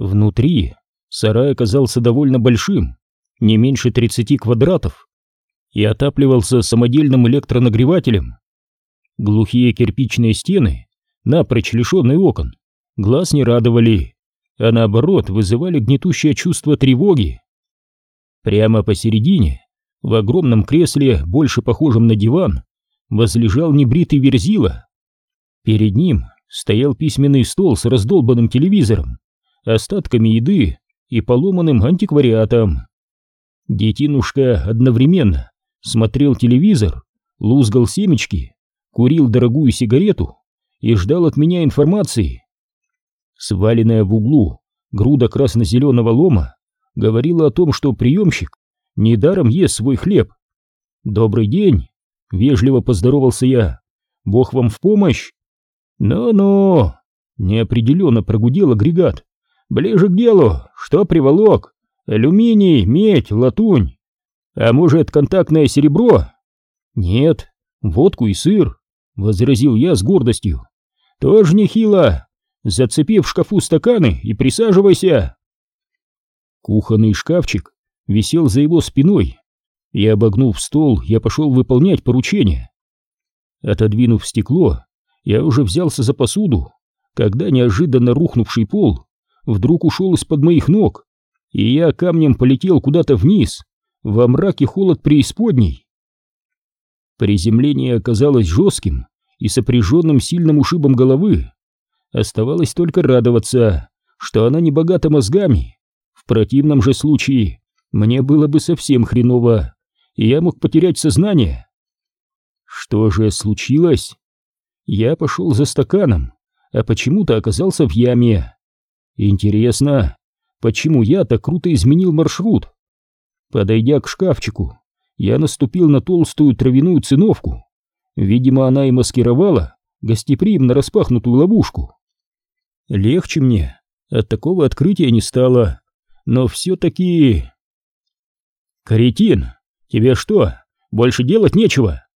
Внутри сарай оказался довольно большим, не меньше 30 квадратов, и отапливался самодельным электронагревателем. Глухие кирпичные стены, напрочь лишенные окон, глаз не радовали, а наоборот вызывали гнетущее чувство тревоги. Прямо посередине, в огромном кресле, больше похожем на диван, возлежал небритый верзила. Перед ним стоял письменный стол с раздолбанным телевизором, остатками еды и поломанным антиквариатом. Детинушка одновременно смотрел телевизор, лузгал семечки, курил дорогую сигарету и ждал от меня информации. Сваленная в углу груда красно-зеленого лома говорила о том, что приемщик недаром ест свой хлеб. «Добрый день!» — вежливо поздоровался я. «Бог вам в помощь!» «Ну-ну!» — неопределенно прогудел агрегат. «Ближе к делу! Что приволок? Алюминий, медь, латунь? А может, контактное серебро?» «Нет, водку и сыр», — возразил я с гордостью. «Тоже нехило! Зацепи в шкафу стаканы и присаживайся!» Кухонный шкафчик висел за его спиной, и, обогнув стол, я пошел выполнять поручение. Отодвинув стекло, я уже взялся за посуду, когда неожиданно рухнувший пол вдруг ушел из-под моих ног, и я камнем полетел куда-то вниз, во мрак и холод преисподней. Приземление оказалось жестким и сопряженным сильным ушибом головы. Оставалось только радоваться, что она не богата мозгами. В противном же случае мне было бы совсем хреново, и я мог потерять сознание. Что же случилось? Я пошел за стаканом, а почему-то оказался в яме. Интересно, почему я так круто изменил маршрут? Подойдя к шкафчику, я наступил на толстую травяную циновку. Видимо, она и маскировала гостеприимно распахнутую ловушку. Легче мне от такого открытия не стало, но все-таки... «Каретин, тебе что, больше делать нечего?»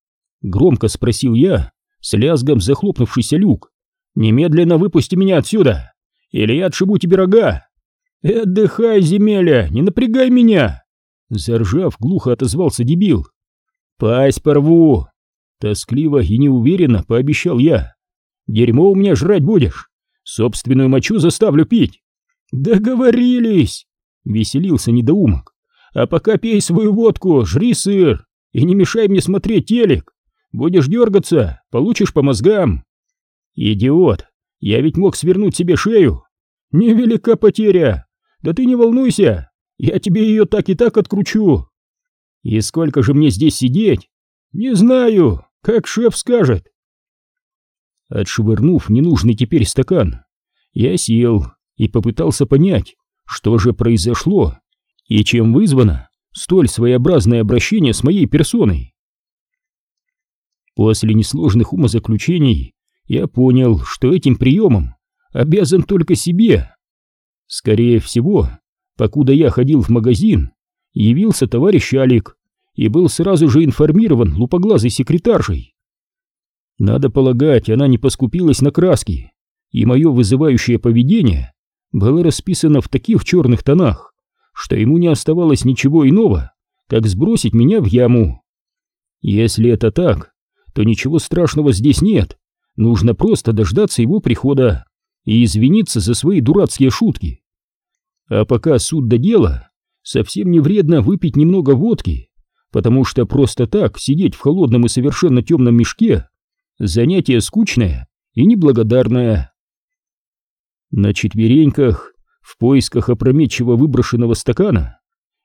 Громко спросил я, с лязгом захлопнувшийся люк. «Немедленно выпусти меня отсюда, или я отшибу тебе рога!» «Отдыхай, земеля, не напрягай меня!» Заржав, глухо отозвался дебил. «Пасть порву!» Тоскливо и неуверенно пообещал я. «Дерьмо у меня жрать будешь! Собственную мочу заставлю пить!» «Договорились!» — веселился недоумок. «А пока пей свою водку, жри сыр и не мешай мне смотреть телек! Будешь дергаться, получишь по мозгам!» «Идиот! Я ведь мог свернуть себе шею!» «Невелика потеря! Да ты не волнуйся! Я тебе ее так и так откручу!» «И сколько же мне здесь сидеть?» «Не знаю, как шеф скажет!» Отшвырнув ненужный теперь стакан, я сел и попытался понять, что же произошло и чем вызвано столь своеобразное обращение с моей персоной. После несложных умозаключений я понял, что этим приемом обязан только себе. Скорее всего, покуда я ходил в магазин, явился товарищ Алик и был сразу же информирован лупоглазой секретаршей. Надо полагать, она не поскупилась на краски, и мое вызывающее поведение было расписано в таких черных тонах, что ему не оставалось ничего иного, как сбросить меня в яму. Если это так, то ничего страшного здесь нет, нужно просто дождаться его прихода и извиниться за свои дурацкие шутки. А пока суд до дела, совсем не вредно выпить немного водки, потому что просто так сидеть в холодном и совершенно темном мешке — занятие скучное и неблагодарное. На четвереньках, в поисках опрометчиво выброшенного стакана,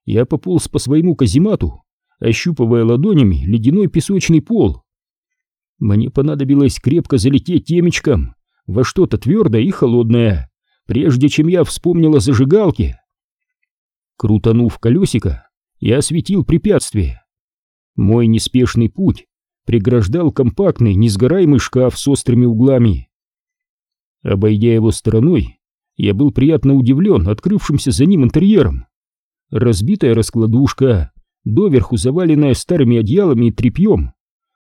я пополз по своему каземату, ощупывая ладонями ледяной песочный пол. Мне понадобилось крепко залететь темечком во что-то твердое и холодное, прежде чем я вспомнил о зажигалке. Крутанув колесико, я осветил препятствие. Мой неспешный путь преграждал компактный, несгораемый шкаф с острыми углами. Обойдя его стороной, я был приятно удивлен открывшимся за ним интерьером. Разбитая раскладушка, доверху заваленная старыми одеялами и тряпьем.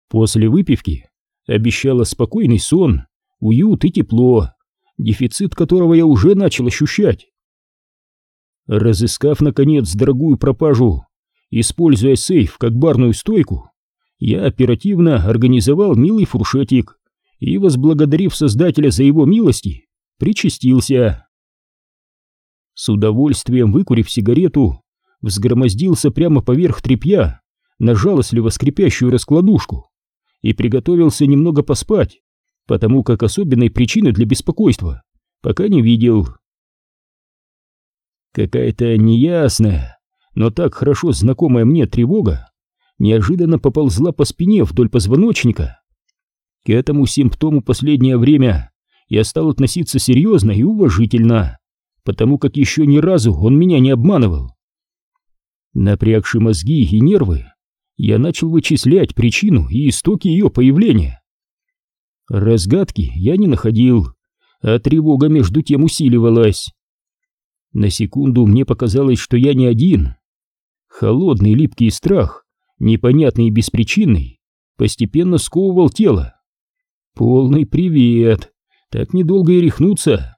После выпивки обещала спокойный сон, уют и тепло, дефицит которого я уже начал ощущать. Разыскав, наконец, дорогую пропажу, используя сейф как барную стойку, я оперативно организовал милый фуршетик и, возблагодарив создателя за его милости, причастился. С удовольствием выкурив сигарету, взгромоздился прямо поверх тряпья на жалостливо скрипящую раскладушку и приготовился немного поспать, потому как особенной причины для беспокойства пока не видел. Какая-то неясная, но так хорошо знакомая мне тревога неожиданно поползла по спине вдоль позвоночника. К этому симптому последнее время я стал относиться серьезно и уважительно, потому как еще ни разу он меня не обманывал. Напрягши мозги и нервы, я начал вычислять причину и истоки ее появления. Разгадки я не находил, а тревога между тем усиливалась. На секунду мне показалось, что я не один. Холодный липкий страх, непонятный и беспричинный, постепенно сковывал тело. Полный привет, так недолго и рехнуться.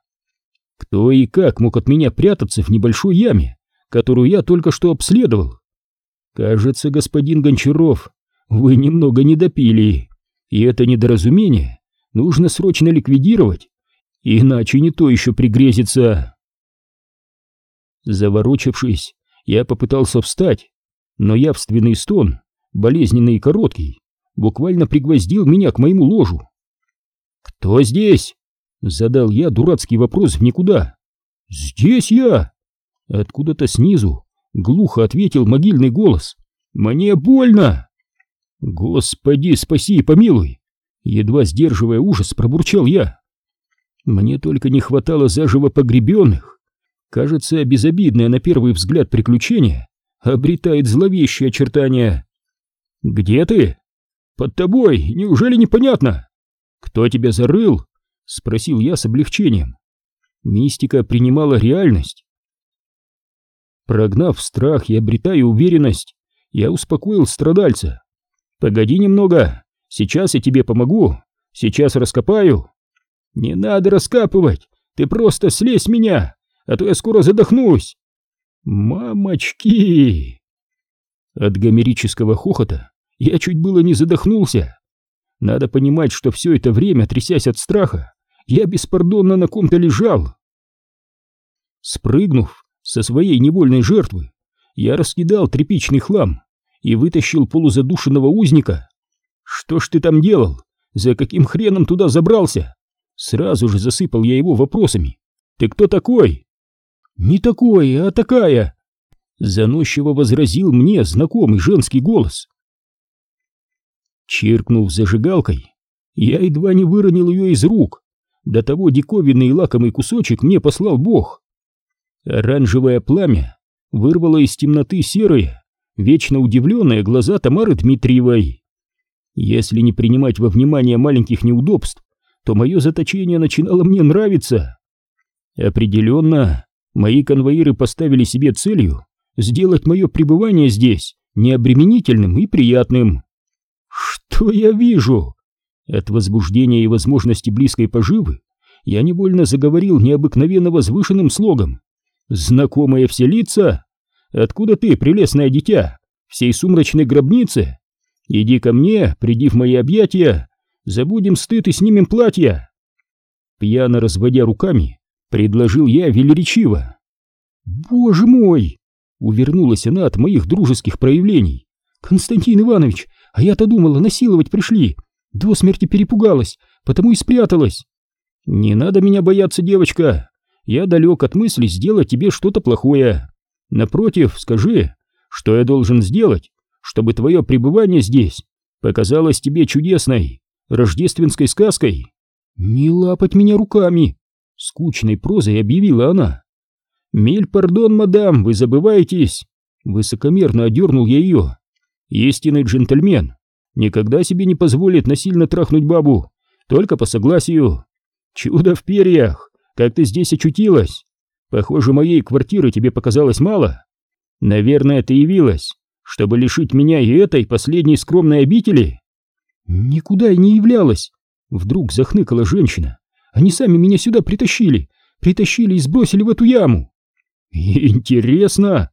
Кто и как мог от меня прятаться в небольшой яме, которую я только что обследовал? Кажется, господин Гончаров, вы немного не и это недоразумение нужно срочно ликвидировать, иначе не то еще пригрезится. Заворочившись, я попытался встать, но явственный стон, болезненный и короткий, буквально пригвоздил меня к моему ложу. «Кто здесь?» — задал я дурацкий вопрос в никуда. «Здесь я!» Откуда-то снизу глухо ответил могильный голос. «Мне больно!» «Господи, спаси и помилуй!» Едва сдерживая ужас, пробурчал я. Мне только не хватало заживо погребенных. Кажется, безобидное на первый взгляд приключение обретает зловещие очертания. «Где ты?» «Под тобой, неужели непонятно?» «Кто тебя зарыл?» — спросил я с облегчением. Мистика принимала реальность. Прогнав страх и обретая уверенность, я успокоил страдальца. «Погоди немного, сейчас я тебе помогу, сейчас раскопаю». «Не надо раскапывать, ты просто слезь меня, а то я скоро задохнусь». «Мамочки!» От гомерического хохота я чуть было не задохнулся. Надо понимать, что все это время, трясясь от страха, я беспардонно на ком-то лежал. Спрыгнув, со своей невольной жертвы я раскидал тряпичный хлам и вытащил полузадушенного узника. «Что ж ты там делал? За каким хреном туда забрался?» Сразу же засыпал я его вопросами. «Ты кто такой?» «Не такой, а такая!» Заносчиво возразил мне знакомый женский голос. Чиркнув зажигалкой, я едва не выронил ее из рук. До того диковинный и лакомый кусочек мне послал Бог. Оранжевое пламя вырвало из темноты серые, вечно удивленные глаза Тамары Дмитриевой. Если не принимать во внимание маленьких неудобств, то мое заточение начинало мне нравиться. Определенно, мои конвоиры поставили себе целью сделать мое пребывание здесь необременительным и приятным. Что я вижу? От возбуждения и возможности близкой поживы я невольно заговорил необыкновенно возвышенным слогом. Знакомые все лица? Откуда ты, прелестное дитя, всей сумрачной гробнице? Иди ко мне, приди в мои объятия, забудем стыд и снимем платья. Пьяно разводя руками, предложил я велеречиво. Боже мой! Увернулась она от моих дружеских проявлений. Константин Иванович, а я-то думала, насиловать пришли. До смерти перепугалась, потому и спряталась. Не надо меня бояться, девочка я далек от мысли сделать тебе что-то плохое. Напротив, скажи, что я должен сделать, чтобы твое пребывание здесь показалось тебе чудесной, рождественской сказкой. Не лапать меня руками, скучной прозой объявила она. Миль, пардон, мадам, вы забываетесь. Высокомерно одернул я ее. Истинный джентльмен никогда себе не позволит насильно трахнуть бабу, только по согласию. Чудо в перьях, как ты здесь очутилась? Похоже, моей квартиры тебе показалось мало. Наверное, ты явилась, чтобы лишить меня и этой последней скромной обители. Никуда и не являлась. Вдруг захныкала женщина. Они сами меня сюда притащили, притащили и сбросили в эту яму. Интересно.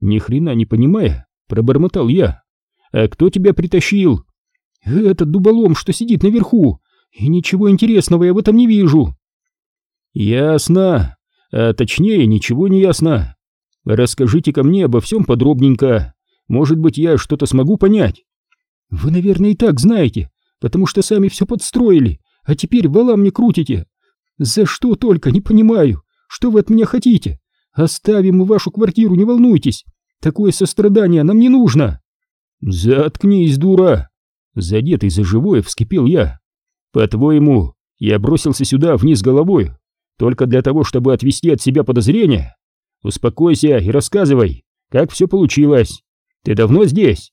Ни хрена не понимая, пробормотал я. А кто тебя притащил? Этот дуболом, что сидит наверху. И ничего интересного я в этом не вижу. Ясно. А точнее, ничего не ясно. расскажите ко мне обо всем подробненько. Может быть, я что-то смогу понять. Вы, наверное, и так знаете, потому что сами все подстроили, а теперь вала мне крутите. За что только, не понимаю. Что вы от меня хотите? Оставим мы вашу квартиру, не волнуйтесь. Такое сострадание нам не нужно. Заткнись, дура. Задетый за живое вскипел я. По-твоему, я бросился сюда вниз головой только для того, чтобы отвести от себя подозрения? Успокойся и рассказывай, как все получилось. Ты давно здесь?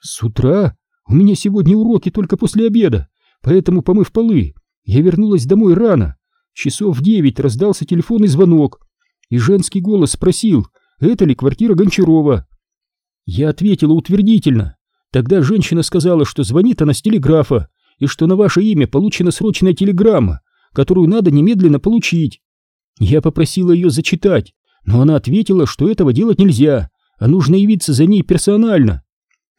С утра. У меня сегодня уроки только после обеда, поэтому, помыв полы, я вернулась домой рано. Часов в девять раздался телефонный звонок, и женский голос спросил, это ли квартира Гончарова. Я ответила утвердительно. Тогда женщина сказала, что звонит она с телеграфа, и что на ваше имя получена срочная телеграмма, которую надо немедленно получить. Я попросила ее зачитать, но она ответила, что этого делать нельзя, а нужно явиться за ней персонально.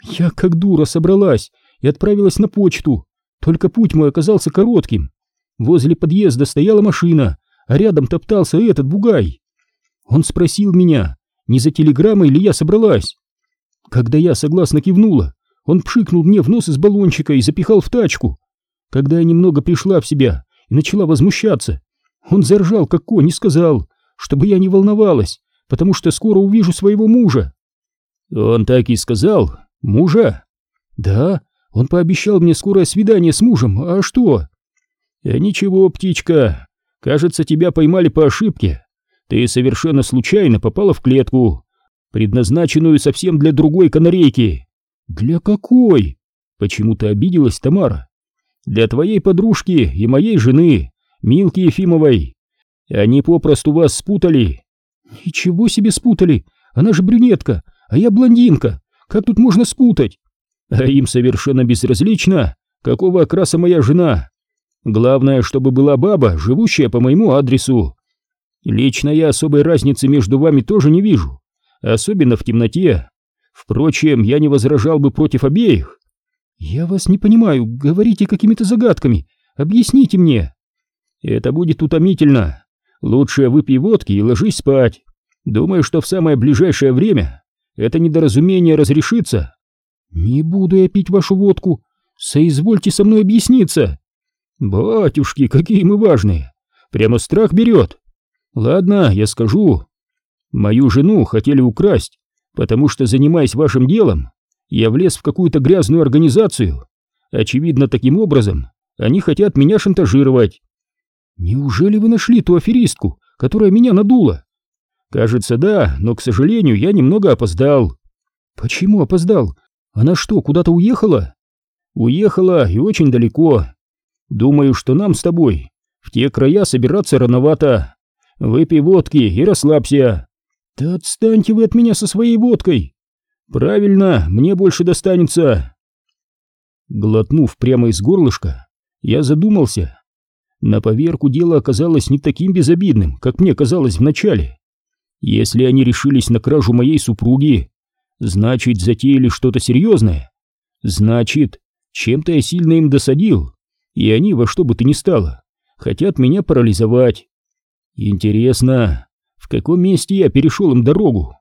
Я как дура собралась и отправилась на почту, только путь мой оказался коротким. Возле подъезда стояла машина, а рядом топтался этот бугай. Он спросил меня, не за телеграммой ли я собралась. Когда я согласно кивнула, он пшикнул мне в нос из баллончика и запихал в тачку. Когда я немного пришла в себя и начала возмущаться, он заржал, как конь, и сказал, чтобы я не волновалась, потому что скоро увижу своего мужа. Он так и сказал, мужа? Да, он пообещал мне скорое свидание с мужем, а что? «Э, «Ничего, птичка, кажется, тебя поймали по ошибке. Ты совершенно случайно попала в клетку, предназначенную совсем для другой канарейки». «Для какой?» — почему-то обиделась Тамара. «Для твоей подружки и моей жены, Милки Ефимовой. Они попросту вас спутали». «Ничего себе спутали! Она же брюнетка, а я блондинка. Как тут можно спутать?» «А им совершенно безразлично, какого окраса моя жена. Главное, чтобы была баба, живущая по моему адресу. Лично я особой разницы между вами тоже не вижу, особенно в темноте. Впрочем, я не возражал бы против обеих. Я вас не понимаю, говорите какими-то загадками. Объясните мне. Это будет утомительно. Лучше выпей водки и ложись спать. Думаю, что в самое ближайшее время это недоразумение разрешится. Не буду я пить вашу водку. Соизвольте со мной объясниться. «Батюшки, какие мы важные! Прямо страх берет! Ладно, я скажу. Мою жену хотели украсть, потому что, занимаясь вашим делом, я влез в какую-то грязную организацию. Очевидно, таким образом они хотят меня шантажировать. Неужели вы нашли ту аферистку, которая меня надула? Кажется, да, но, к сожалению, я немного опоздал. Почему опоздал? Она что, куда-то уехала? Уехала и очень далеко. Думаю, что нам с тобой в те края собираться рановато. Выпей водки и расслабься. Да отстаньте вы от меня со своей водкой. Правильно, мне больше достанется. Глотнув прямо из горлышка, я задумался. На поверку дело оказалось не таким безобидным, как мне казалось вначале. Если они решились на кражу моей супруги, значит, затеяли что-то серьезное. Значит, чем-то я сильно им досадил и они во что бы то ни стало хотят меня парализовать. Интересно, в каком месте я перешел им дорогу?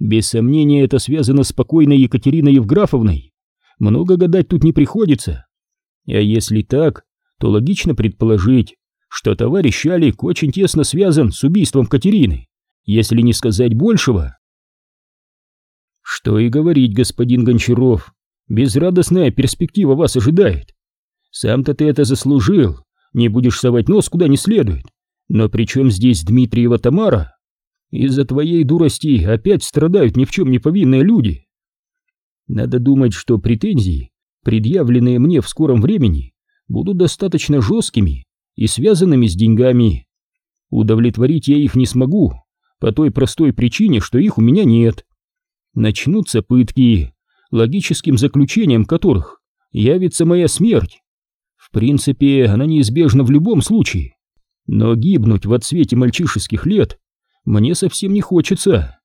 Без сомнения, это связано с покойной Екатериной Евграфовной. Много гадать тут не приходится. А если так, то логично предположить, что товарищ Алик очень тесно связан с убийством Катерины, если не сказать большего. Что и говорить, господин Гончаров, безрадостная перспектива вас ожидает. Сам-то ты это заслужил, не будешь совать нос куда не следует. Но при чем здесь Дмитриева Тамара? Из-за твоей дурости опять страдают ни в чем не повинные люди. Надо думать, что претензии, предъявленные мне в скором времени, будут достаточно жесткими и связанными с деньгами. Удовлетворить я их не смогу, по той простой причине, что их у меня нет. Начнутся пытки, логическим заключением которых явится моя смерть. В принципе, она неизбежна в любом случае. Но гибнуть в отсвете мальчишеских лет мне совсем не хочется.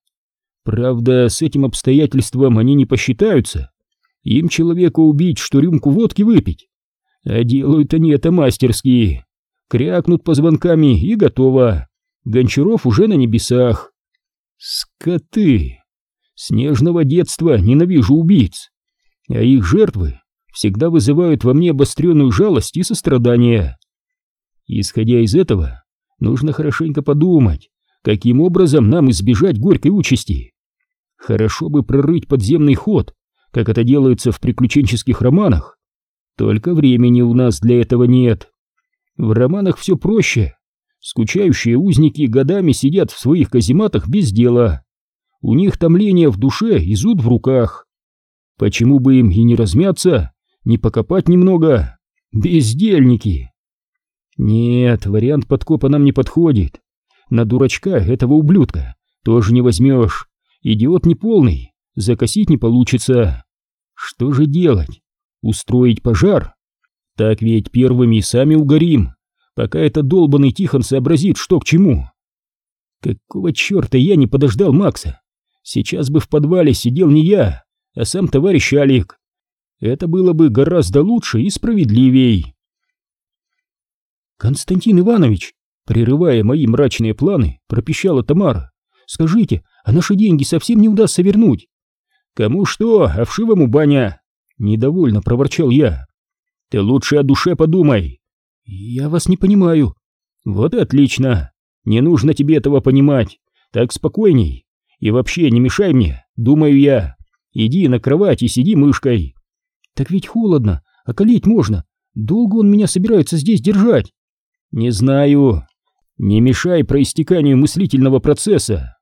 Правда, с этим обстоятельством они не посчитаются. Им человека убить, что рюмку водки выпить. А делают они это мастерски. Крякнут позвонками и готово. Гончаров уже на небесах. Скоты! С нежного детства ненавижу убийц. А их жертвы всегда вызывают во мне обостренную жалость и сострадание. Исходя из этого, нужно хорошенько подумать, каким образом нам избежать горькой участи. Хорошо бы прорыть подземный ход, как это делается в приключенческих романах. Только времени у нас для этого нет. В романах все проще. Скучающие узники годами сидят в своих казематах без дела. У них томление в душе и зуд в руках. Почему бы им и не размяться, не покопать немного? Бездельники! Нет, вариант подкопа нам не подходит. На дурачка этого ублюдка тоже не возьмешь. Идиот не полный, закосить не получится. Что же делать? Устроить пожар? Так ведь первыми сами угорим, пока этот долбанный Тихон сообразит, что к чему. Какого черта я не подождал Макса? Сейчас бы в подвале сидел не я, а сам товарищ Алик. Это было бы гораздо лучше и справедливей. Константин Иванович, прерывая мои мрачные планы, пропищала Тамара. Скажите, а наши деньги совсем не удастся вернуть? Кому что, а вшивому баня? Недовольно проворчал я. Ты лучше о душе подумай. Я вас не понимаю. Вот и отлично. Не нужно тебе этого понимать. Так спокойней. И вообще не мешай мне, думаю я. Иди на кровать и сиди мышкой. Так ведь холодно, а колеть можно. Долго он меня собирается здесь держать? Не знаю. Не мешай проистеканию мыслительного процесса.